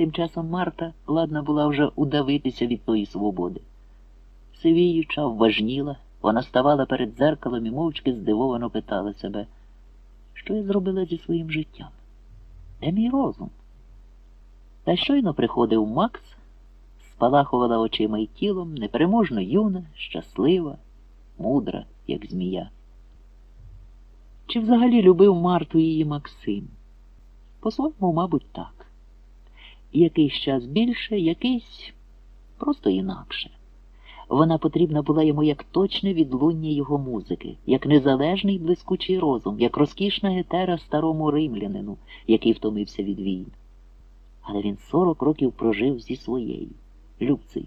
Тим часом Марта ладна була вже удавитися від тої свободи. Сивіюча, вважніла, вона ставала перед дзеркалом і мовчки здивовано питала себе, що я зробила зі своїм життям? Де мій розум? Та щойно приходив Макс, спалахувала очима й тілом, непереможно юна, щаслива, мудра, як змія. Чи взагалі любив Марту її Максим? По-своєму, мабуть, так. Якийсь час більше, якийсь просто інакше. Вона потрібна була йому як точне відлуння його музики, як незалежний блискучий розум, як розкішна гетера старому римлянину, який втомився від війн. Але він сорок років прожив зі своєю, Любцею.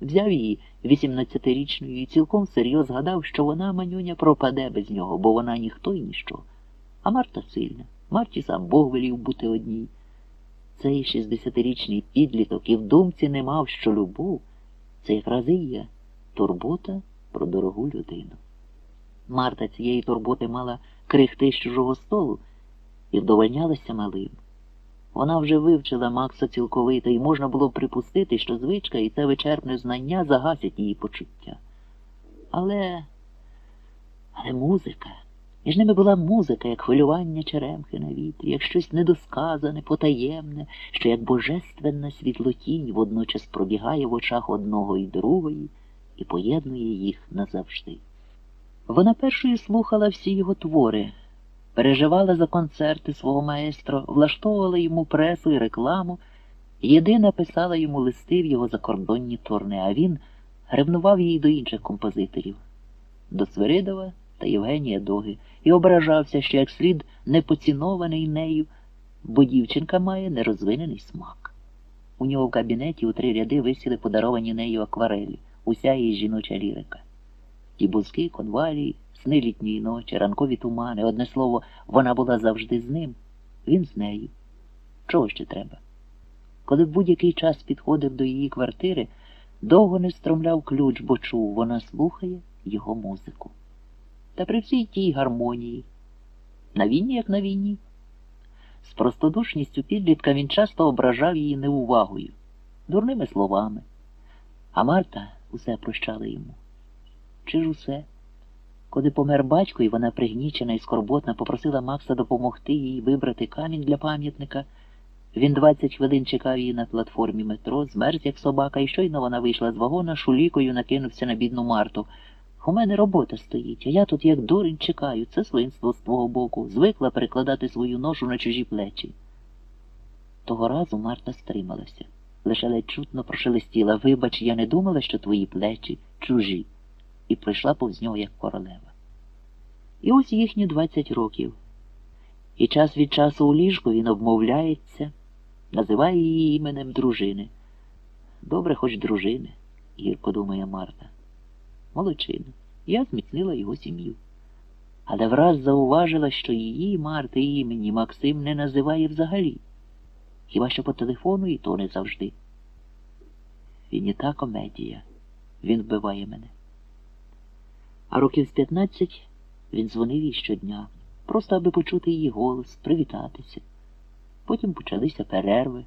Взяв її 18-річною і цілком серйоз згадав, що вона, манюня, пропаде без нього, бо вона ніхто і ніщо. А Марта сильна. Марті сам Бог велів бути одній. Цей 60-річний підліток і в думці не мав, що любов це якраз і є турбота про дорогу людину. Марта цієї турботи мала крихти з чужого столу і вдовольнялася малим. Вона вже вивчила Макса цілковито, і можна було припустити, що звичка і це вичерпне знання загасять її почуття. Але. Але музика. Між ними була музика, як хвилювання черемхи на вітрі, як щось недосказане, потаємне, що як божественна світлотінь водночас пробігає в очах одного і другої і поєднує їх назавжди. Вона першою слухала всі його твори, переживала за концерти свого маестро, влаштовувала йому пресу і рекламу, єдина писала йому листи в його закордонні турни, а він ревнував її до інших композиторів, до Свиридова та Євгенія Доги, і ображався, що як слід непоцінований нею, бо дівчинка має нерозвинений смак. У нього в кабінеті у три ряди висіли подаровані нею акварелі, уся її жіноча лірика. Ті бузки, конвалії, сни літньої ночі, ранкові тумани, одне слово, вона була завжди з ним, він з нею. Чого ще треба? Коли будь-який час підходив до її квартири, довго не стромляв ключ, бо чув, вона слухає його музику. Та при всій тій гармонії. На війні, як на війні. З простодушністю підлітка він часто ображав її неувагою, дурними словами. А Марта усе прощала йому. Чи ж усе? Коли помер батько, і вона пригнічена і скорботна, попросила Макса допомогти їй вибрати камінь для пам'ятника. Він двадцять хвилин чекав її на платформі метро, змерз, як собака, і щойно вона вийшла з вагона, шулікою накинувся на бідну Марту. У мене робота стоїть, а я тут як дурень чекаю. Це свинство з твого боку, звикла перекладати свою ношу на чужі плечі. Того разу Марта стрималася, лише ледь чутно прошелестіла. Вибач, я не думала, що твої плечі чужі, і пройшла повз нього, як королева. І ось їхні двадцять років. І час від часу у ліжку він обмовляється, називає її іменем дружини. Добре, хоч дружини, гірко думає Марта. Молодчина. Я зміцнила його сім'ю. Але враз зауважила, що її Марти імені Максим не називає взагалі. Хіба що по телефону і то не завжди. Він і та комедія. Він вбиває мене. А років з 15 він дзвонив їй щодня, просто аби почути її голос, привітатися. Потім почалися перерви.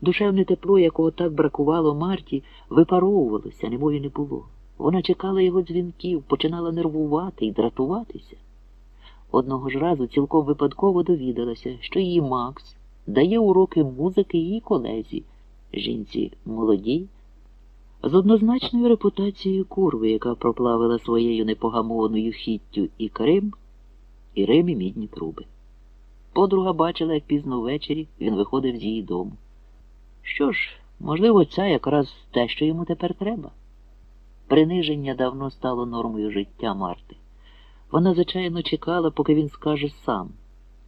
Душевне тепло, якого так бракувало Марті, випаровувалося, немов і не було. Вона чекала його дзвінків, починала нервувати і дратуватися. Одного ж разу цілком випадково довідалася, що її Макс дає уроки музики її колезі, жінці молодій, з однозначною репутацією курви, яка проплавила своєю непогамованою хіттю і Крим, і Рим і мідні труби. Подруга бачила, як пізно ввечері він виходив з її дому. Що ж, можливо, ця якраз те, що йому тепер треба. Приниження давно стало нормою життя Марти. Вона, звичайно, чекала, поки він скаже сам.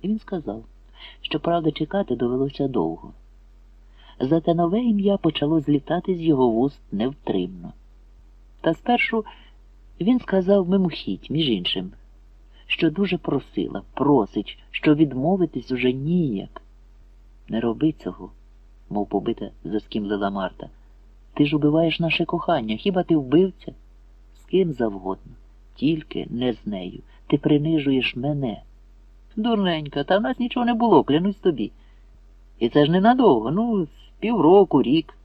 І він сказав, що, правда, чекати довелося довго. Зате нове ім'я почало злітати з його вуст невтримно. Та спершу він сказав мимохідь, між іншим, що дуже просила, просить, що відмовитись уже ніяк. Не роби цього, мов побита заскімлила Марта. Ти ж убиваєш наше кохання, хіба ти вбивця? З ким завгодно, тільки не з нею. Ти принижуєш мене. Дурненька, та в нас нічого не було, клянусь тобі. І це ж ненадовго, ну, Півроку, рік.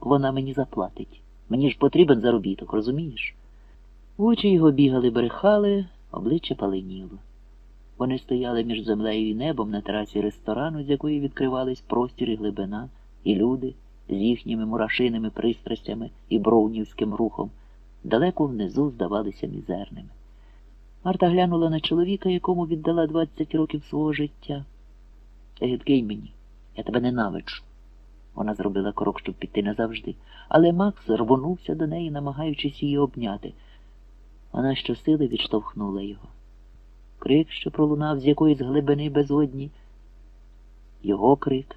Вона мені заплатить. Мені ж потрібен заробіток, розумієш? Очі його бігали, брехали, обличчя паленіло. Вони стояли між землею і небом на терасі ресторану, з якої відкривались простір і глибина, і люди з їхніми мурашиними пристрастями і броунівським рухом, далеко внизу здавалися мізерними. Марта глянула на чоловіка, якому віддала 20 років свого життя. Гидкий мені, я тебе ненавиджу. Вона зробила крок, щоб піти назавжди, але Макс рвонувся до неї, намагаючись її обняти. Вона щосили відштовхнула його. Крик, що пролунав з якоїсь глибини безодні. Його крик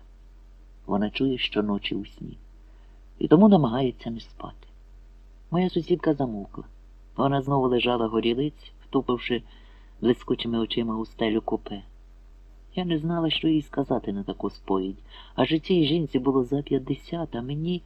вона чує щоночі у сні. І тому намагається не спати. Моя сусідка замовкла. Вона знову лежала горілиць, втупивши блискучими очима у стелю купе. Я не знала, що їй сказати на таку сповідь, адже цій жінці було за п'ятдесят, а мені